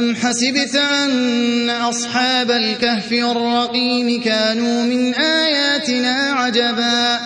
أَمْ حَسِبْتَ أَنَّ أَصْحَابَ الْكَهْفِ وَالرَّقِيمِ كَانُوا مِنْ آيَاتِنَا عَجَبًا